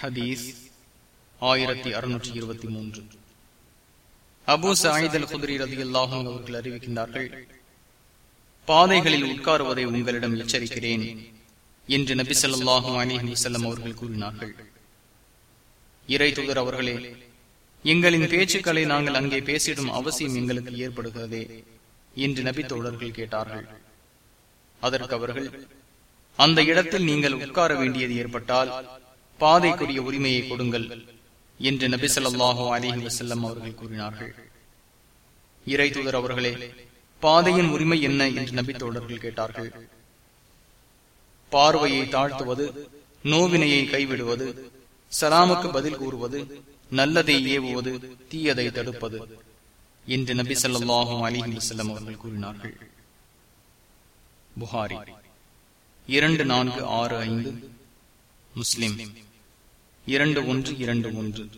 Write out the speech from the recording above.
ஹதீஸ் ஆயிரத்தி அறுநூற்றி இருபத்தி மூன்று. அபு சாயிதல் குதிரி ரதி அல்லாஹும் அவர்கள் அறிவிக்கின்றார்கள் பாதைகளில் உட்காருவதை உங்களிடம் எச்சரிக்கிறேன் என்று நபி சொல்லாஹும் அலிஹி செல்லம் அவர்கள் கூறினார்கள். இறை தூதர் அவர்களே எங்களின் பேச்சுக்களை நாங்கள் அங்கே பேசிடும் அவசியம் எங்களுக்கு ஏற்படுகிறதே என்று நபி தோழர்கள் கேட்டார்கள். அதற்கு அவர்கள் அந்த இடத்தில் நீங்கள் உட்கார வேண்டியது ஏற்பட்டால் பாதைக்குரிய உரிமையை கொடுங்கள் என்று நபி சொல்லாஹு அலிஹி வசல்லம் அவர்கள் கூறினார்கள். இறை தூதர் அவர்களே பாதையின் உரிமை என்ன என்று நபி தோழர்கள் கேட்டார்கள். பார்வையை தாழ்த்துவது நோவினையை கைவிடுவது சலாமுக்கு பதில் கூறுவது நல்லதை ஏவுவது தீயதை தடுப்பது என்று நபி சொல்லாஹும் அலிஹி வசல்லம் அவர்கள் கூறினார்கள். புகாரி இரண்டு நான்கு ஆறு ஐந்து முஸ்லிம் இரண்டு ஒன்று இரண்டு ஒன்று.